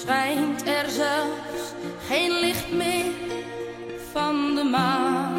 schijnt er zelfs geen licht meer van de maan.